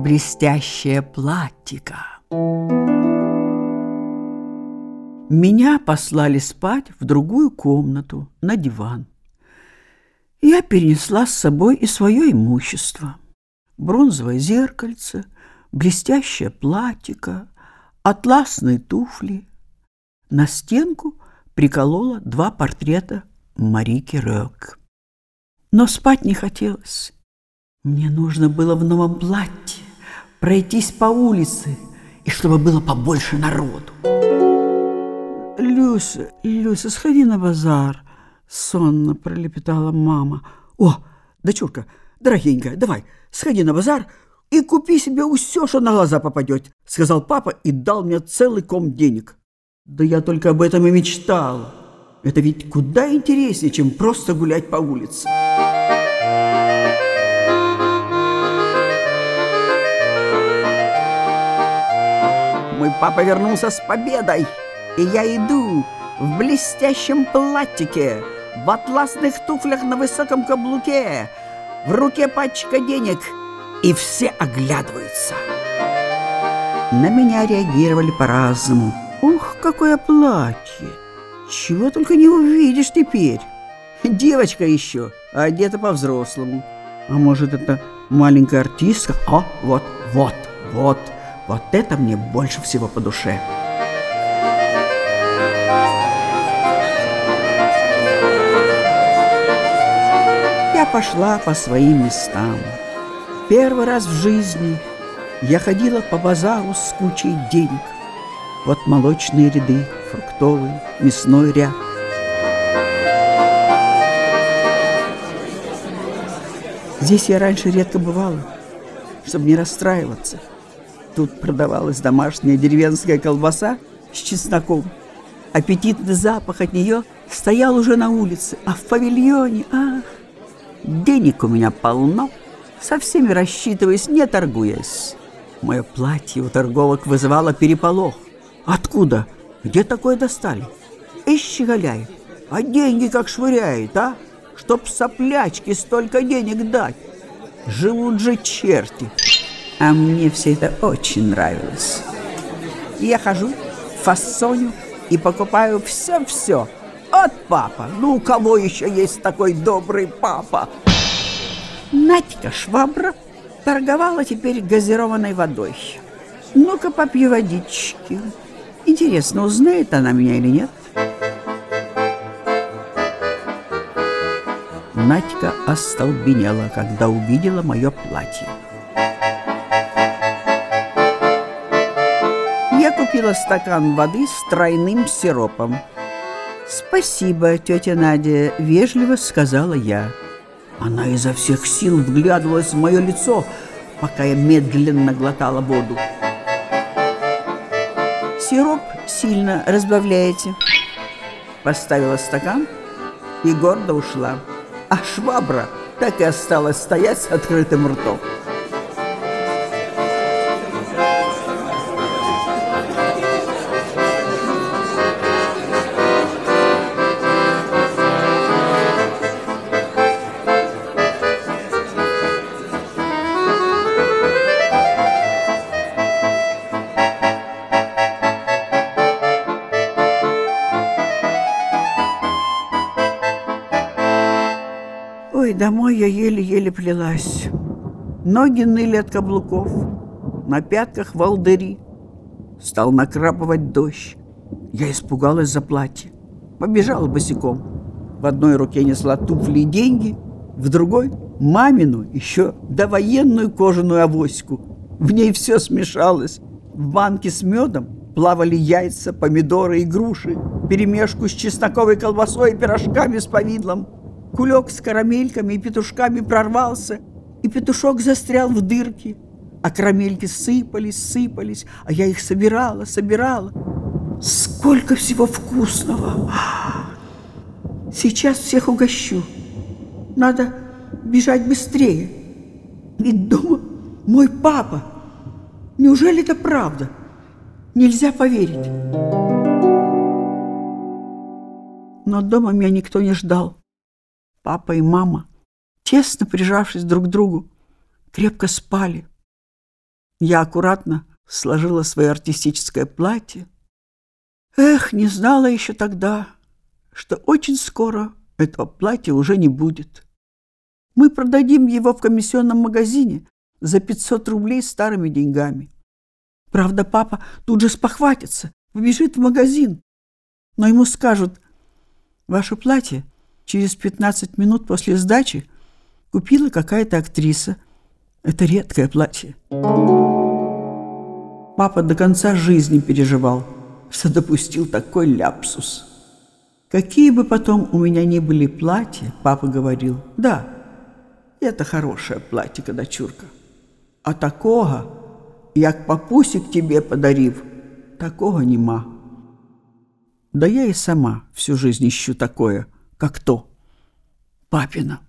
блестящее платьико. Меня послали спать в другую комнату, на диван. Я перенесла с собой и свое имущество. Бронзовое зеркальце, блестящее платьико, атласные туфли. На стенку приколола два портрета Марики Рёк. Но спать не хотелось. Мне нужно было в новом платье пройтись по улице, и чтобы было побольше народу. «Люся, Люся, сходи на базар», — сонно пролепетала мама. «О, дочурка, дорогенькая, давай, сходи на базар и купи себе все, что на глаза попадет», — сказал папа и дал мне целый ком денег. Да я только об этом и мечтала. Это ведь куда интереснее, чем просто гулять по улице. Мой папа вернулся с победой, и я иду в блестящем платьике, в атласных туфлях на высоком каблуке, в руке пачка денег, и все оглядываются. На меня реагировали по-разному. Ух, какое платье! Чего только не увидишь теперь. Девочка еще, а одета по-взрослому. А может, это маленькая артистка? О, вот, вот, вот, вот это мне больше всего по душе. Я пошла по своим местам. Первый раз в жизни я ходила по базару с кучей денег. Вот молочные ряды, фруктовый, мясной ряд. Здесь я раньше редко бывала, чтобы не расстраиваться. Тут продавалась домашняя деревенская колбаса с чесноком. Аппетитный запах от нее стоял уже на улице, а в павильоне, ах, денег у меня полно, со всеми рассчитываясь, не торгуясь. Мое платье у торговок вызывало переполох. Откуда? Где такое достали? И щеголяет. А деньги как швыряет, а? Чтоб соплячки столько денег дать. Живут же черти. А мне все это очень нравилось. Я хожу, фасоню и покупаю все-все. От папа. Ну, у кого еще есть такой добрый папа? Надька Швабра торговала теперь газированной водой. Ну-ка, попью водички. Интересно, узнает она меня или нет? Надька остолбенела, когда увидела мое платье. Я купила стакан воды с тройным сиропом. «Спасибо, тетя Надя», — вежливо сказала я. Она изо всех сил вглядывалась в мое лицо, пока я медленно глотала воду. Сироп сильно разбавляете. Поставила стакан и гордо ушла. А швабра так и осталась стоять с открытым ртом. Ой, домой я еле-еле плелась. Ноги ныли от каблуков, на пятках волдыри. Стал накрапывать дождь. Я испугалась за платье. Побежала босиком. В одной руке несла туфли и деньги, в другой — мамину, еще довоенную кожаную авоську. В ней все смешалось. В банке с медом плавали яйца, помидоры и груши, перемешку с чесноковой колбасой и пирожками с повидлом. Кулек с карамельками и петушками прорвался, и петушок застрял в дырке. А карамельки сыпались, сыпались, а я их собирала, собирала. Сколько всего вкусного! Сейчас всех угощу. Надо бежать быстрее. Ведь дома мой папа. Неужели это правда? Нельзя поверить. Но дома меня никто не ждал. Папа и мама, тесно прижавшись друг к другу, крепко спали. Я аккуратно сложила свое артистическое платье. Эх, не знала еще тогда, что очень скоро этого платья уже не будет. Мы продадим его в комиссионном магазине за 500 рублей старыми деньгами. Правда, папа тут же спохватится, побежит в магазин. Но ему скажут, ваше платье через 15 минут после сдачи купила какая-то актриса. Это редкое платье. Папа до конца жизни переживал, что допустил такой ляпсус. Какие бы потом у меня ни были платья, папа говорил, да, это хорошее платье, дочурка. А такого, як папусик тебе подарив, такого нема. Да я и сама всю жизнь ищу такое, как то, папина.